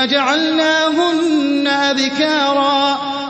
فجعلناهن أبكارا.